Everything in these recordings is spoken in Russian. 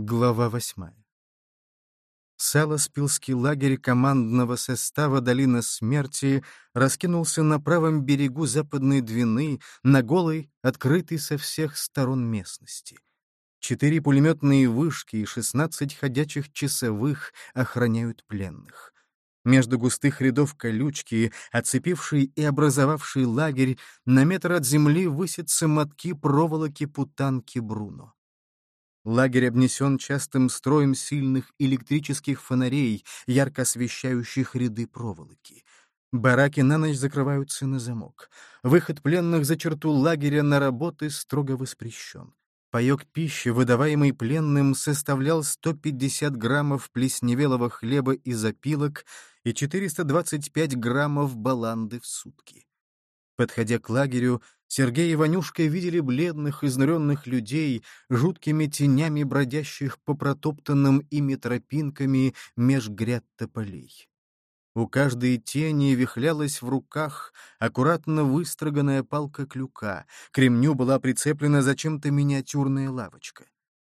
Глава восьмая. Саласпилский лагерь командного состава «Долина смерти» раскинулся на правом берегу западной Двины, на голой, открытой со всех сторон местности. Четыре пулеметные вышки и шестнадцать ходячих часовых охраняют пленных. Между густых рядов колючки, оцепивший и образовавший лагерь, на метр от земли высятся мотки проволоки путанки Бруно. Лагерь обнесен частым строем сильных электрических фонарей, ярко освещающих ряды проволоки. Бараки на ночь закрываются на замок. Выход пленных за черту лагеря на работы строго воспрещен. Паек пищи, выдаваемый пленным, составлял 150 граммов плесневелого хлеба и запилок и 425 граммов баланды в сутки. Подходя к лагерю, Сергей и Ванюшка видели бледных, изнуренных людей, жуткими тенями бродящих по протоптанным ими тропинками меж гряд тополей. У каждой тени вихлялась в руках аккуратно выстроганная палка клюка, к ремню была прицеплена зачем-то миниатюрная лавочка.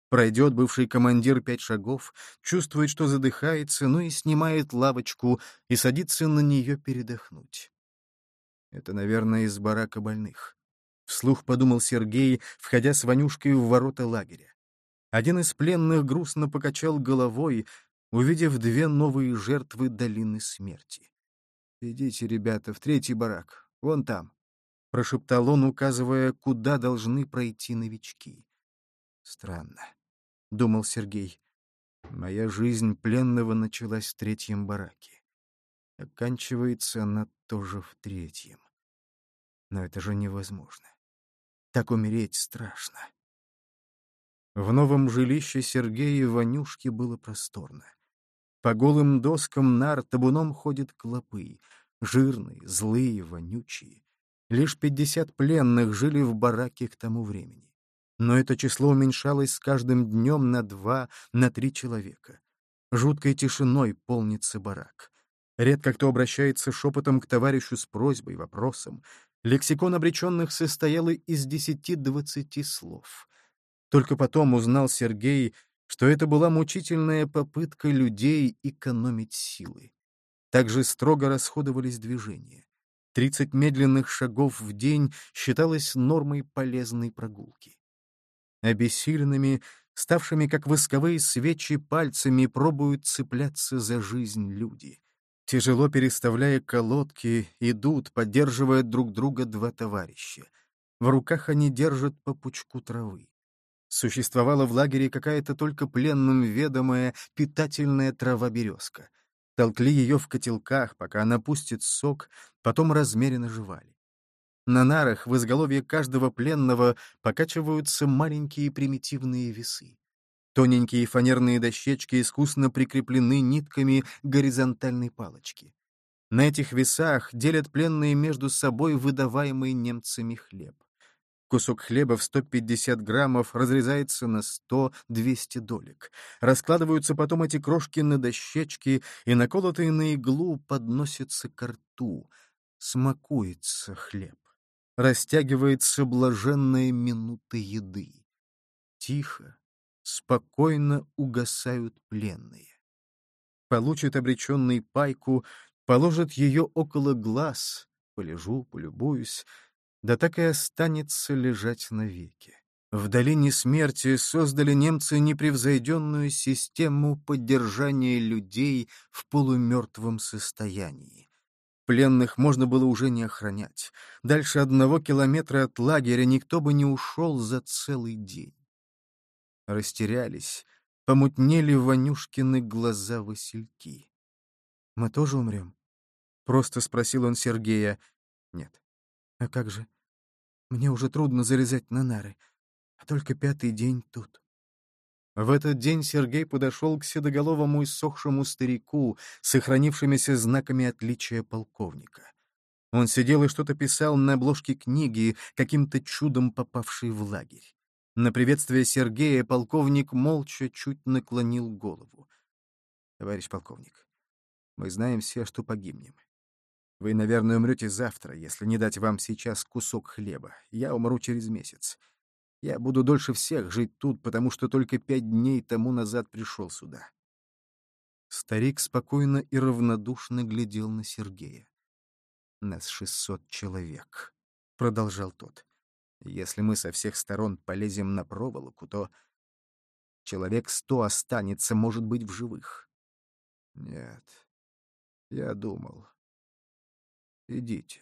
Пройдет бывший командир пять шагов, чувствует, что задыхается, но и снимает лавочку и садится на нее передохнуть. Это, наверное, из барака больных. Вслух подумал Сергей, входя с Ванюшкой в ворота лагеря. Один из пленных грустно покачал головой, увидев две новые жертвы долины смерти. «Идите, ребята, в третий барак, вон там», — прошептал он, указывая, куда должны пройти новички. «Странно», — думал Сергей. «Моя жизнь пленного началась в третьем бараке. Оканчивается она тоже в третьем. Но это же невозможно. Так умереть страшно. В новом жилище Сергея и Ванюшки было просторно. По голым доскам нар табуном ходят клопы, жирные, злые, вонючие. Лишь пятьдесят пленных жили в бараке к тому времени. Но это число уменьшалось с каждым днем на два, на три человека. Жуткой тишиной полнится барак. Редко кто обращается шепотом к товарищу с просьбой, вопросом. Лексикон обреченных состоял из десяти-двадцати слов. Только потом узнал Сергей, что это была мучительная попытка людей экономить силы. Также строго расходовались движения. Тридцать медленных шагов в день считалось нормой полезной прогулки. Обессиленными, ставшими как восковые свечи пальцами, пробуют цепляться за жизнь люди. Тяжело переставляя колодки, идут, поддерживая друг друга два товарища. В руках они держат по пучку травы. Существовала в лагере какая-то только пленным ведомая питательная трава-березка. Толкли ее в котелках, пока она пустит сок, потом размеренно жевали. На нарах в изголовье каждого пленного покачиваются маленькие примитивные весы. Тоненькие фанерные дощечки искусно прикреплены нитками горизонтальной палочки. На этих весах делят пленные между собой выдаваемый немцами хлеб. Кусок хлеба в 150 граммов разрезается на 100-200 долек. Раскладываются потом эти крошки на дощечки и, наколотые на иглу, подносятся к рту. Смакуется хлеб. Растягивается блаженная минута еды. Тихо, спокойно угасают пленные. Получит обреченный пайку, положит ее около глаз, полежу, полюбуюсь, да так и останется лежать навеки. В долине смерти создали немцы непревзойденную систему поддержания людей в полумертвом состоянии. Пленных можно было уже не охранять. Дальше одного километра от лагеря никто бы не ушел за целый день растерялись, помутнели Ванюшкины глаза Васильки. «Мы тоже умрем?» — просто спросил он Сергея. «Нет». «А как же? Мне уже трудно залезать на нары, а только пятый день тут». В этот день Сергей подошел к седоголовому и сохшему старику, сохранившимися знаками отличия полковника. Он сидел и что-то писал на обложке книги, каким-то чудом попавшей в лагерь. На приветствие Сергея полковник молча чуть наклонил голову. «Товарищ полковник, мы знаем все, что погибнем. Вы, наверное, умрете завтра, если не дать вам сейчас кусок хлеба. Я умру через месяц. Я буду дольше всех жить тут, потому что только пять дней тому назад пришел сюда. Старик спокойно и равнодушно глядел на Сергея. «Нас шестьсот человек», — продолжал тот. «Если мы со всех сторон полезем на проволоку, то человек сто останется, может быть, в живых». «Нет, я думал. Идите».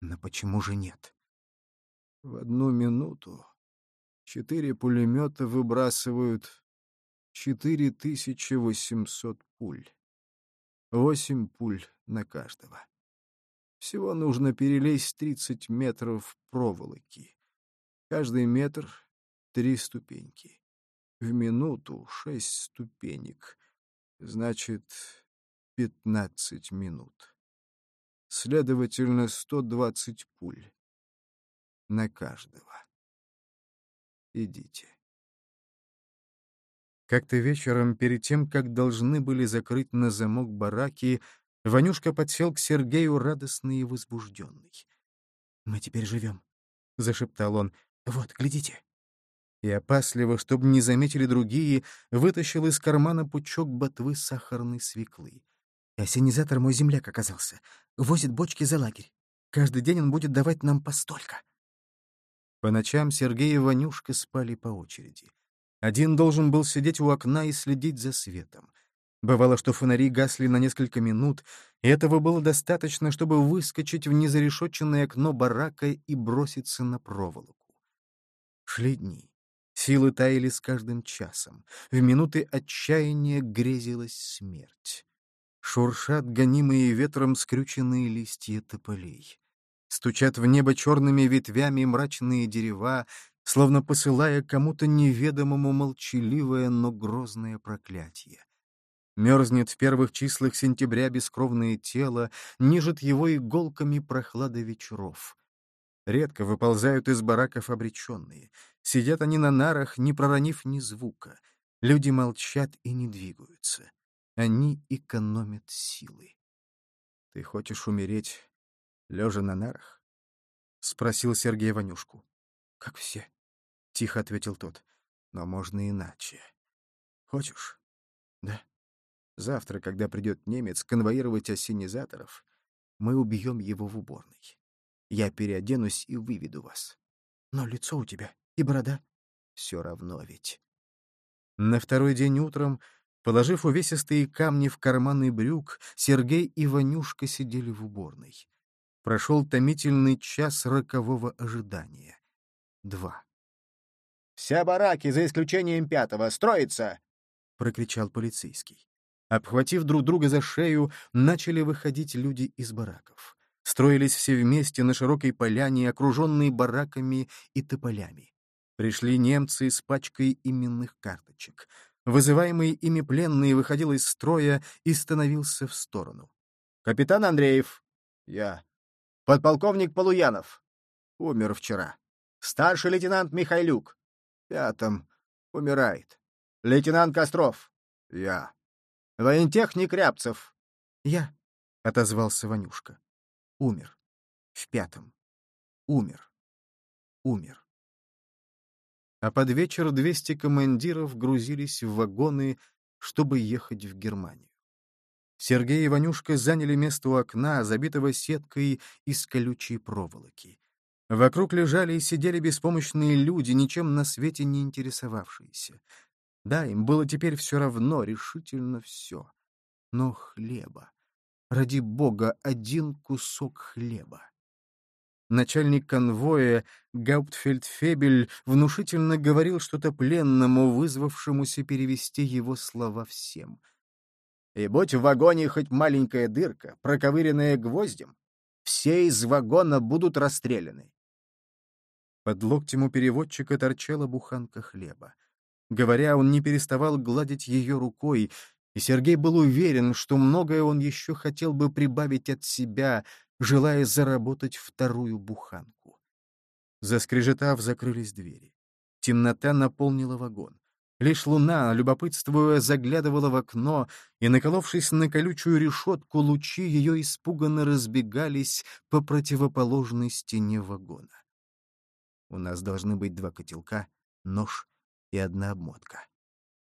«Но почему же нет?» «В одну минуту четыре пулемета выбрасывают 4800 пуль. Восемь пуль на каждого. Всего нужно перелезть 30 метров проволоки. Каждый метр — три ступеньки. В минуту шесть ступенек. Значит, 15 минут. Следовательно, 120 пуль. На каждого. Идите. Как-то вечером, перед тем, как должны были закрыть на замок бараки, Ванюшка подсел к Сергею радостный и возбужденный. «Мы теперь живем», — зашептал он. «Вот, глядите». И опасливо, чтобы не заметили другие, вытащил из кармана пучок ботвы сахарной свеклы. «Осенизатор мой земляк оказался. Возит бочки за лагерь. Каждый день он будет давать нам по столько». По ночам Сергей и Ванюшка спали по очереди. Один должен был сидеть у окна и следить за светом. Бывало, что фонари гасли на несколько минут, и этого было достаточно, чтобы выскочить в незарешоченное окно барака и броситься на проволоку. Шли дни. Силы таяли с каждым часом. В минуты отчаяния грезилась смерть. Шуршат гонимые ветром скрюченные листья тополей. Стучат в небо черными ветвями мрачные дерева, словно посылая кому-то неведомому молчаливое, но грозное проклятие. Мерзнет в первых числах сентября бескровное тело, нижет его иголками прохлада вечеров. Редко выползают из бараков обреченные. Сидят они на нарах, не проронив ни звука. Люди молчат и не двигаются. Они экономят силы. «Ты хочешь умереть, лежа на нарах?» — спросил Сергей Ванюшку как все», — тихо ответил тот. «Но можно иначе. Хочешь?» «Да. Завтра, когда придет немец конвоировать осенизаторов, мы убьем его в уборной. Я переоденусь и выведу вас. Но лицо у тебя и борода. Все равно ведь». На второй день утром, положив увесистые камни в карманы брюк, Сергей и Ванюшка сидели в уборной. Прошел томительный час рокового ожидания два. «Все бараки, за исключением пятого, строятся!» — прокричал полицейский. Обхватив друг друга за шею, начали выходить люди из бараков. Строились все вместе на широкой поляне, окруженные бараками и тополями. Пришли немцы с пачкой именных карточек. Вызываемый ими пленный выходил из строя и становился в сторону. «Капитан Андреев!» «Я». «Подполковник Полуянов?» «Умер вчера». Старший лейтенант Михайлюк. Пятом. Умирает. Лейтенант Костров. Я. Воентехник Рябцев. Я. — отозвался Ванюшка. Умер. В пятом. Умер. Умер. А под вечер двести командиров грузились в вагоны, чтобы ехать в Германию. Сергей и Ванюшка заняли место у окна, забитого сеткой из колючей проволоки. Вокруг лежали и сидели беспомощные люди, ничем на свете не интересовавшиеся. Да, им было теперь все равно, решительно все. Но хлеба. Ради бога, один кусок хлеба. Начальник конвоя Гауптфельдфебель внушительно говорил что-то пленному, вызвавшемуся перевести его слова всем. «И будь в вагоне хоть маленькая дырка, проковыренная гвоздем, все из вагона будут расстреляны. Под локтем у переводчика торчала буханка хлеба. Говоря, он не переставал гладить ее рукой, и Сергей был уверен, что многое он еще хотел бы прибавить от себя, желая заработать вторую буханку. Заскрежетав, закрылись двери. Темнота наполнила вагон. Лишь луна, любопытствуя, заглядывала в окно, и, наколовшись на колючую решетку, лучи ее испуганно разбегались по противоположной стене вагона. У нас должны быть два котелка, нож и одна обмотка.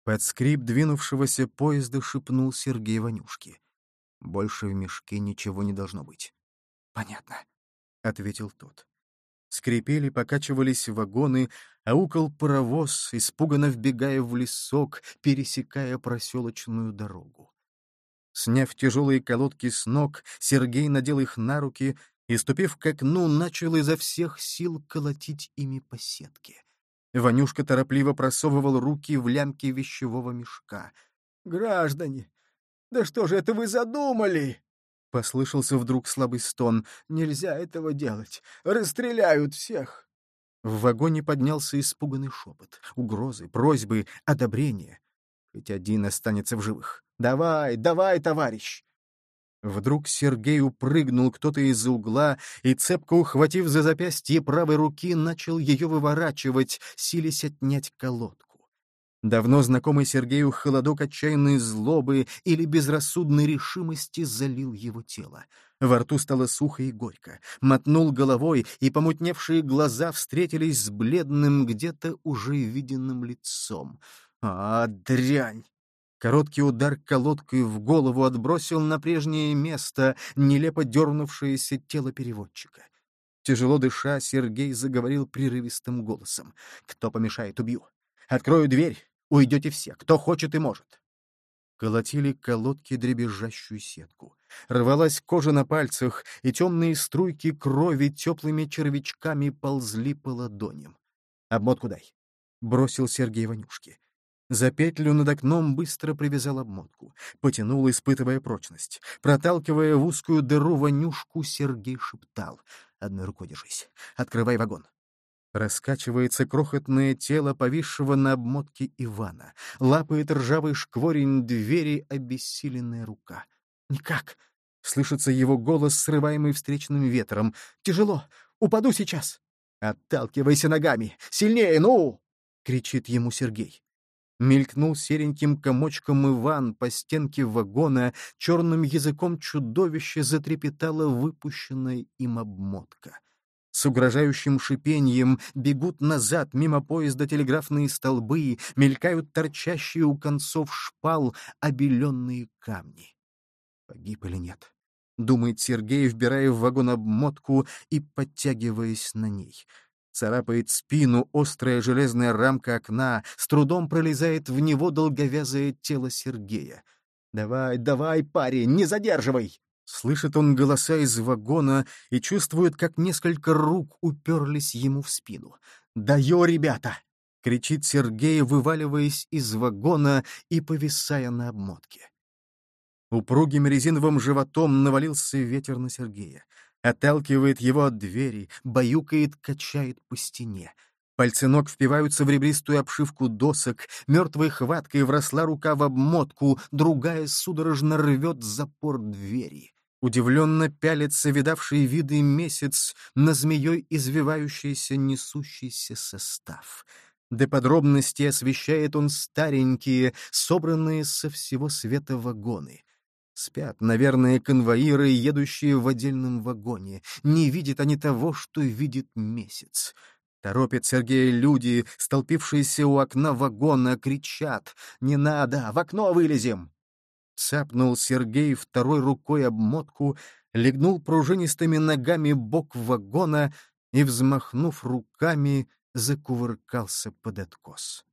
Под скрип двинувшегося поезда шепнул Сергей Ванюшке. Больше в мешке ничего не должно быть. «Понятно», — ответил тот. Скрипели, покачивались вагоны, аукал паровоз, испуганно вбегая в лесок, пересекая проселочную дорогу. Сняв тяжелые колодки с ног, Сергей надел их на руки и, ступив к окну, начал изо всех сил колотить ими по сетке. Ванюшка торопливо просовывал руки в лямки вещевого мешка. «Граждане, да что же это вы задумали?» Послышался вдруг слабый стон. «Нельзя этого делать. Расстреляют всех!» В вагоне поднялся испуганный шепот. Угрозы, просьбы, одобрение. Хоть один останется в живых. «Давай, давай, товарищ!» Вдруг Сергей упрыгнул кто-то из-за угла и, цепко ухватив за запястье правой руки, начал ее выворачивать, силясь отнять колодку. Давно знакомый Сергею холодок отчаянной злобы или безрассудной решимости залил его тело. Во рту стало сухо и горько. Мотнул головой, и помутневшие глаза встретились с бледным, где-то уже виденным лицом. «А, дрянь!» Короткий удар колодкой в голову отбросил на прежнее место нелепо дернувшееся тело переводчика. Тяжело дыша, Сергей заговорил прерывистым голосом. «Кто помешает, убью. Открою дверь, уйдете все, кто хочет и может». Колотили колодки дребезжащую сетку. Рвалась кожа на пальцах, и темные струйки крови теплыми червячками ползли по ладоням. «Обмотку дай», — бросил Сергей Ванюшке. За петлю над окном быстро привязал обмотку. Потянул, испытывая прочность. Проталкивая в узкую дыру вонюшку, Сергей шептал. «Одной рукой держись. Открывай вагон». Раскачивается крохотное тело повисшего на обмотке Ивана. Лапает ржавый шкворень двери обессиленная рука. «Никак!» — слышится его голос, срываемый встречным ветром. «Тяжело! Упаду сейчас!» «Отталкивайся ногами! Сильнее, ну!» — кричит ему Сергей. Мелькнул сереньким комочком Иван по стенке вагона, черным языком чудовище затрепетала выпущенная им обмотка. С угрожающим шипением бегут назад мимо поезда телеграфные столбы, мелькают торчащие у концов шпал обеленные камни. Погиб или нет? — думает Сергей, вбирая в вагон обмотку и подтягиваясь на ней. Царапает спину острая железная рамка окна, с трудом пролезает в него долговязое тело Сергея. «Давай, давай, парень, не задерживай!» Слышит он голоса из вагона и чувствует, как несколько рук уперлись ему в спину. «Даю, ребята!» — кричит Сергей, вываливаясь из вагона и повисая на обмотке. Упругим резиновым животом навалился ветер на Сергея отталкивает его от двери, баюкает, качает по стене. Пальцы ног впиваются в ребристую обшивку досок, мертвой хваткой вросла рука в обмотку, другая судорожно рвет запор двери. Удивленно пялится видавший виды месяц на змеей извивающийся несущийся состав. До подробностей освещает он старенькие, собранные со всего света вагоны. Спят, наверное, конвоиры, едущие в отдельном вагоне. Не видят они того, что видит месяц. Торопят Сергея люди, столпившиеся у окна вагона, кричат «Не надо! В окно вылезем!» Цапнул Сергей второй рукой обмотку, легнул пружинистыми ногами бок вагона и, взмахнув руками, закувыркался под откос.